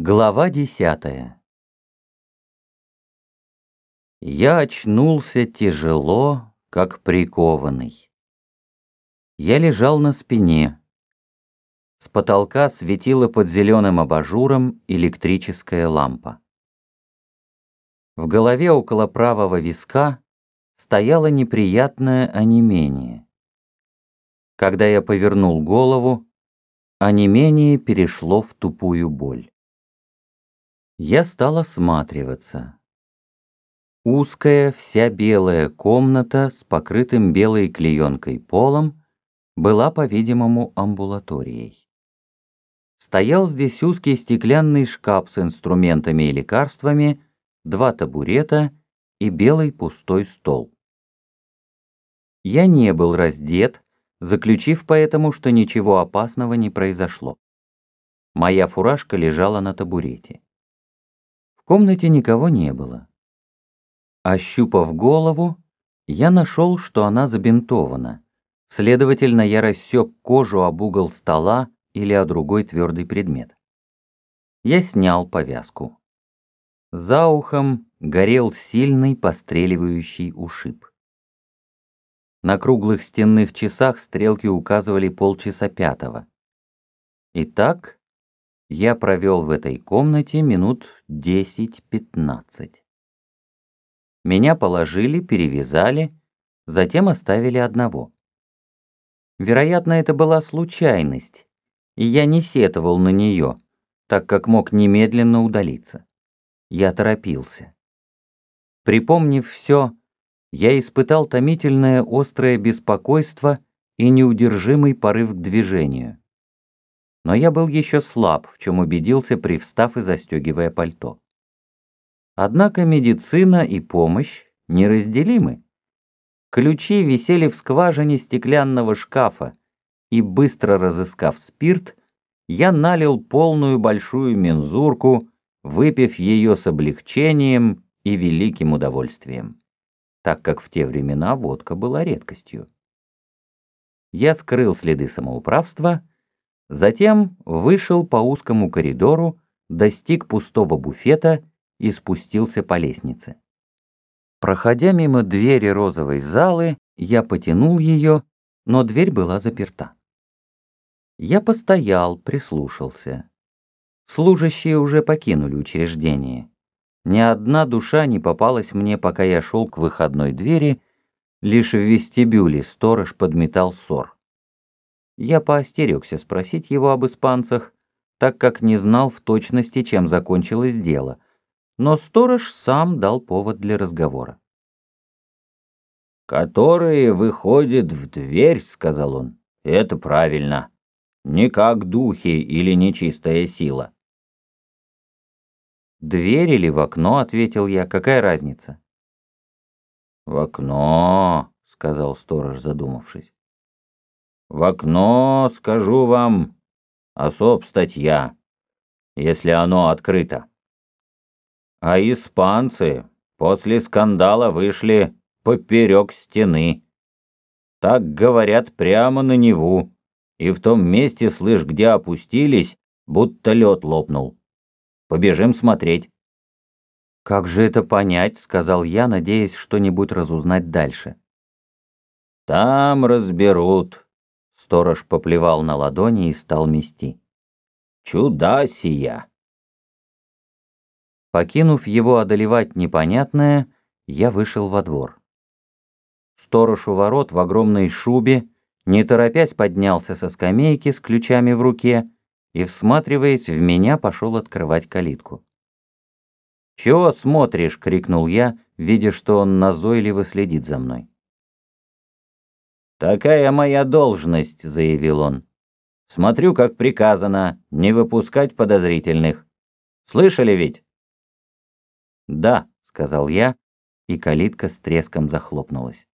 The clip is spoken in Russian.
Глава десятая Я очнулся тяжело, как прикованный. Я лежал на спине. С потолка светила под зеленым абажуром электрическая лампа. В голове около правого виска стояло неприятное онемение. Когда я повернул голову, онемение перешло в тупую боль. Я стал осматриваться. Узкая, вся белая комната с покрытым белой клеенкой полом была, по-видимому, амбулаторией. Стоял здесь узкий стеклянный шкаф с инструментами и лекарствами, два табурета и белый пустой стол. Я не был раздет, заключив поэтому, что ничего опасного не произошло. Моя фуражка лежала на табурете комнате никого не было. Ощупав голову, я нашел, что она забинтована. Следовательно, я рассек кожу об угол стола или о другой твердый предмет. Я снял повязку. За ухом горел сильный постреливающий ушиб. На круглых стенных часах стрелки указывали полчаса пятого. Итак, я провел в этой комнате минут 10-15. Меня положили, перевязали, затем оставили одного. Вероятно, это была случайность, и я не сетовал на нее, так как мог немедленно удалиться. Я торопился. Припомнив все, я испытал томительное острое беспокойство и неудержимый порыв к движению но я был еще слаб, в чем убедился, привстав и застегивая пальто. Однако медицина и помощь неразделимы. Ключи висели в скважине стеклянного шкафа, и, быстро разыскав спирт, я налил полную большую мензурку, выпив ее с облегчением и великим удовольствием, так как в те времена водка была редкостью. Я скрыл следы самоуправства Затем вышел по узкому коридору, достиг пустого буфета и спустился по лестнице. Проходя мимо двери розовой залы, я потянул ее, но дверь была заперта. Я постоял, прислушался. Служащие уже покинули учреждение. Ни одна душа не попалась мне, пока я шел к выходной двери, лишь в вестибюле сторож подметал ссор. Я поостерегся спросить его об испанцах, так как не знал в точности, чем закончилось дело, но сторож сам дал повод для разговора. «Которые выходят в дверь», — сказал он, — «это правильно. Не как духи или нечистая сила». «Дверь или в окно?» — ответил я. «Какая разница?» «В окно», — сказал сторож, задумавшись. В окно, скажу вам, особ статья, если оно открыто. А испанцы после скандала вышли поперек стены. Так говорят прямо на Неву, и в том месте, слышь, где опустились, будто лед лопнул. Побежим смотреть. «Как же это понять?» — сказал я, надеясь что-нибудь разузнать дальше. «Там разберут», Сторож поплевал на ладони и стал мести. «Чудасия!» Покинув его одолевать непонятное, я вышел во двор. Сторож у ворот в огромной шубе, не торопясь поднялся со скамейки с ключами в руке и, всматриваясь в меня, пошел открывать калитку. «Чего смотришь?» — крикнул я, видя, что он назойливо следит за мной. «Такая моя должность», — заявил он. «Смотрю, как приказано, не выпускать подозрительных. Слышали ведь?» «Да», — сказал я, и калитка с треском захлопнулась.